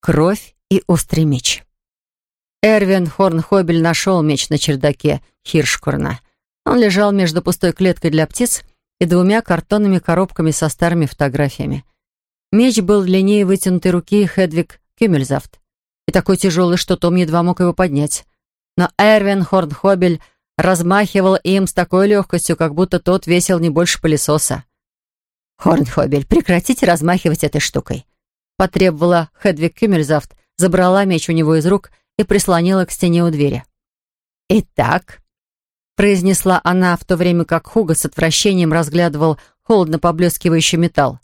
кровь и острый меч. Эрвин Хорнхобель нашел меч на чердаке Хиршкурна. Он лежал между пустой клеткой для птиц и двумя картонными коробками со старыми фотографиями. Меч был длиннее вытянутой руки Хедвиг Кюмельзавт и такой тяжелый, что Том едва мог его поднять. Но Эрвин Хорнхобель размахивал им с такой легкостью, как будто тот весил не больше пылесоса. «Хорнхобель, прекратите размахивать этой штукой», — потребовала Хедвиг Кюмельзавт, забрала меч у него из рук и прислонила к стене у двери. «Итак», — произнесла она, в то время как Хуга с отвращением разглядывал холодно поблескивающий металл.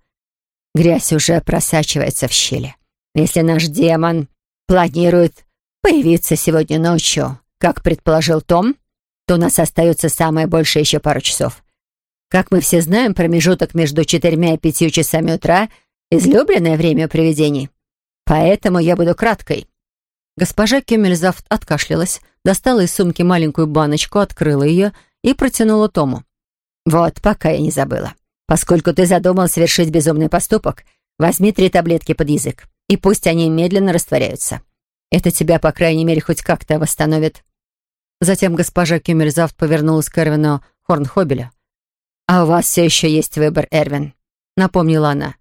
«Грязь уже просачивается в щели. Если наш демон планирует появиться сегодня ночью, как предположил Том, то у нас остается самое большее еще пару часов. Как мы все знаем, промежуток между четырьмя и пятью часами утра — излюбленное время привидений. Поэтому я буду краткой. Госпожа Кюмельзавт откашлялась, достала из сумки маленькую баночку, открыла ее и протянула Тому. «Вот, пока я не забыла. Поскольку ты задумал совершить безумный поступок, возьми три таблетки под язык, и пусть они медленно растворяются. Это тебя, по крайней мере, хоть как-то восстановит». Затем госпожа Кюмельзавт повернулась к Эрвину Хорнхобелю. «А у вас все еще есть выбор, Эрвин», — напомнила она.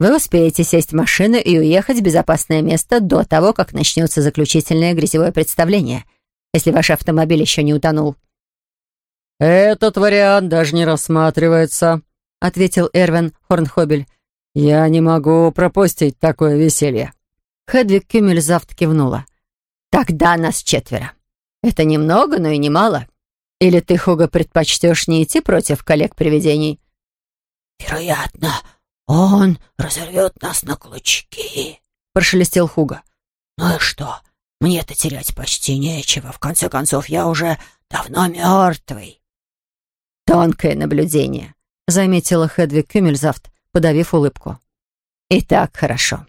Вы успеете сесть в машину и уехать в безопасное место до того, как начнется заключительное грязевое представление, если ваш автомобиль еще не утонул». «Этот вариант даже не рассматривается», — ответил Эрвин Хорнхобель. «Я не могу пропустить такое веселье». Хедвиг Кюмельзавт кивнула. «Тогда нас четверо. Это немного, но и немало. Или ты, Хуга, предпочтешь не идти против коллег-привидений?» «Вероятно, «Он разорвет нас на клочки», — прошелестел Хуга. «Ну и что? Мне-то терять почти нечего. В конце концов, я уже давно мертвый». «Тонкое наблюдение», — заметила Хедвиг Кюмельзавт, подавив улыбку. «Итак, хорошо.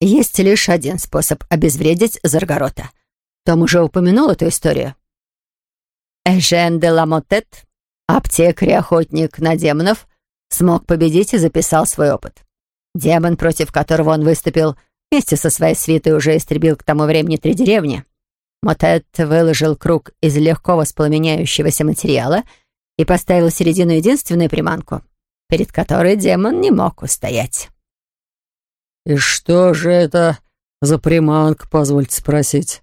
Есть лишь один способ обезвредить Заргорота. Том уже упомянул эту историю. Эжен де Ламотет, аптекарь и охотник на демонов, смог победить и записал свой опыт. Демон, против которого он выступил, вместе со своей свитой уже истребил к тому времени три деревни. Мотет выложил круг из легко воспламеняющегося материала и поставил в середину единственную приманку, перед которой демон не мог устоять. «И что же это за приманка, позвольте спросить?»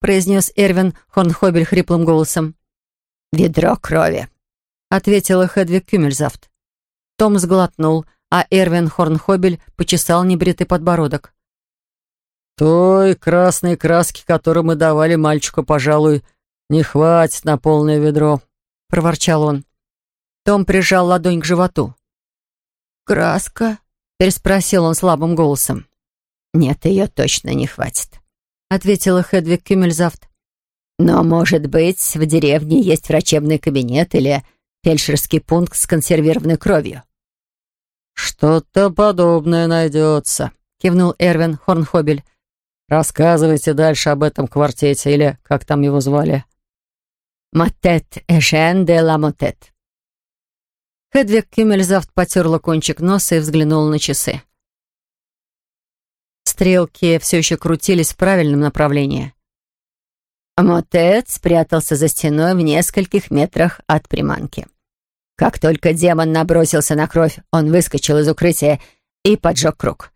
произнес Эрвин Хорнхобель хриплым голосом. «Ведро крови», — ответила Хедвиг Кюмельзавт. Том сглотнул, а Эрвин Хорнхобель почесал небритый подбородок. «Той красной краски, которую мы давали мальчику, пожалуй, не хватит на полное ведро», — проворчал он. Том прижал ладонь к животу. «Краска?» — переспросил он слабым голосом. «Нет, ее точно не хватит», — ответила Хедвиг Кюмельзавт. «Но, может быть, в деревне есть врачебный кабинет или фельдшерский пункт с консервированной кровью». «Что-то подобное найдется», — кивнул Эрвин Хорнхобель. «Рассказывайте дальше об этом квартете, или как там его звали?» «Мотет Эжен де ла Мотет». Хедвиг Кюмельзавт потерла кончик носа и взглянула на часы. Стрелки все еще крутились в правильном направлении. Мотет спрятался за стеной в нескольких метрах от приманки. Как только демон набросился на кровь, он выскочил из укрытия и поджег круг.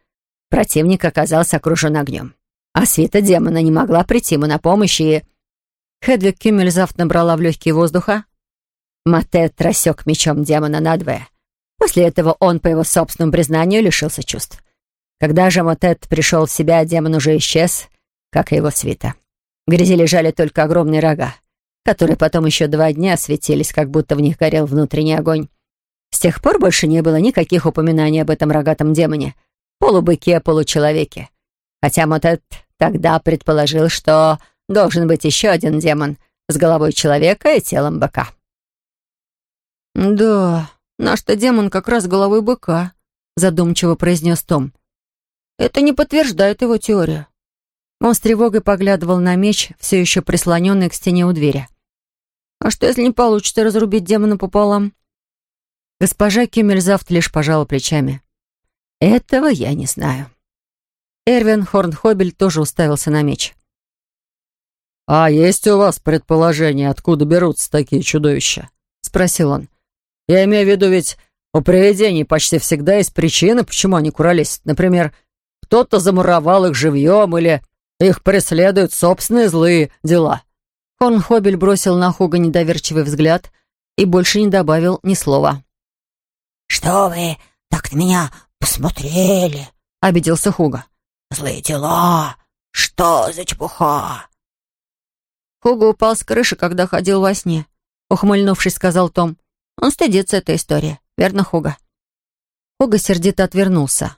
Противник оказался окружен огнем. А свита демона не могла прийти ему на помощь, и... Хедвиг Кюмельзавт набрала в легкие воздуха. Матет рассек мечом демона надвое. После этого он, по его собственному признанию, лишился чувств. Когда же Матет пришел в себя, демон уже исчез, как и его свита. В грязи лежали только огромные рога которые потом еще два дня светились, как будто в них горел внутренний огонь. С тех пор больше не было никаких упоминаний об этом рогатом демоне, полубыке, получеловеке. Хотя Мотет тогда предположил, что должен быть еще один демон с головой человека и телом быка. «Да, наш-то демон как раз головой быка», — задумчиво произнес Том. «Это не подтверждает его теорию». Он с тревогой поглядывал на меч, все еще прислоненный к стене у двери. А что, если не получится разрубить демона пополам? Госпожа Кюмельзавт лишь пожала плечами. Этого я не знаю. Эрвин Хорнхобель тоже уставился на меч. «А есть у вас предположение, откуда берутся такие чудовища?» — спросил он. «Я имею в виду, ведь у привидений почти всегда есть причины, почему они куролесят. Например, кто-то замуровал их живьем или их преследуют собственные злые дела». Хорнхобель бросил на Хуга недоверчивый взгляд и больше не добавил ни слова. «Что вы так на меня посмотрели?» — обиделся Хуга. «Злые дела! Что за чепуха?» Хуга упал с крыши, когда ходил во сне. Ухмыльнувшись, сказал Том. Он стыдится этой истории. Верно, Хуга? Хуга сердито отвернулся.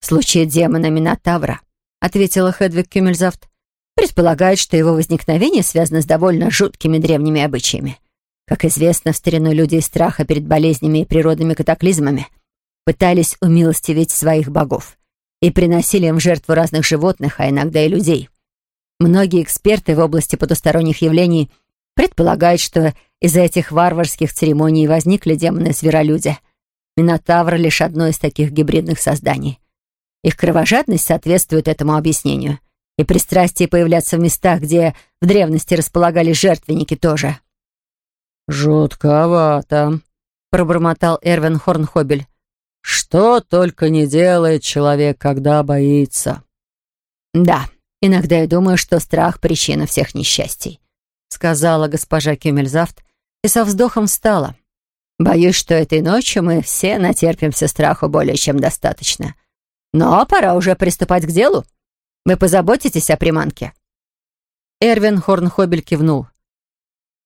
«В случае демона Минотавра», — ответила Хедвиг Кюмельзавт, предполагает, что его возникновение связано с довольно жуткими древними обычаями. Как известно, в старину люди из страха перед болезнями и природными катаклизмами пытались умилостивить своих богов и приносили им в жертву разных животных, а иногда и людей. Многие эксперты в области потусторонних явлений предполагают, что из-за этих варварских церемоний возникли демоны-зверолюди. Минотавр — лишь одно из таких гибридных созданий. Их кровожадность соответствует этому объяснению. И пристрастие появляться в местах, где в древности располагались жертвенники тоже. «Жутковато», — пробормотал Эрвин Хорнхобель. «Что только не делает человек, когда боится». «Да, иногда я думаю, что страх — причина всех несчастий», — сказала госпожа Кюмельзавт и со вздохом встала. «Боюсь, что этой ночью мы все натерпимся страху более чем достаточно. Но пора уже приступать к делу. Вы позаботитесь о приманке?» Эрвин Хорнхобель кивнул.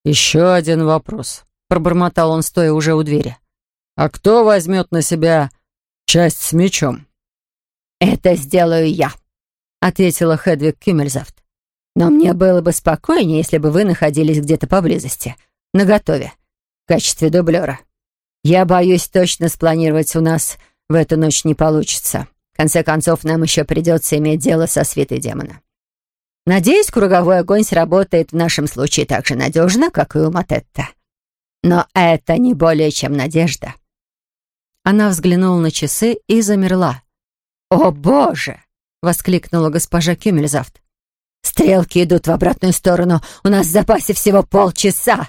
«Еще один вопрос», — пробормотал он, стоя уже у двери. «А кто возьмет на себя часть с мечом?» «Это сделаю я», — ответила Хедвиг Кюмельзавт. «Но мне было бы спокойнее, если бы вы находились где-то поблизости, наготове, в качестве дублера. Я боюсь, точно спланировать у нас в эту ночь не получится. Конце концов, нам еще придется иметь дело со свитой демона. Надеюсь, круговой огонь сработает в нашем случае так же надежно, как и у Матетта. Но это не более чем надежда. Она взглянула на часы и замерла. «О, Боже!» — воскликнула госпожа Кюмельзавт. «Стрелки идут в обратную сторону. У нас в запасе всего полчаса!»